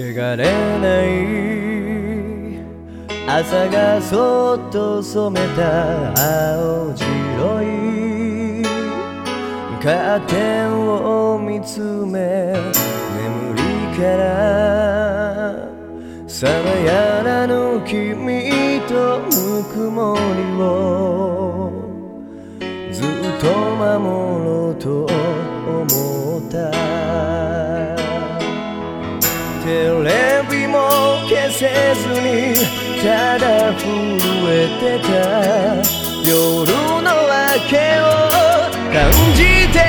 汚れない朝がそっと染めた青白いカーテンを見つめ眠りからさまやらぬ君とぬくもりをずっと守ろうと思ったテレビも消せずにただ震えてた。夜の明けを感じて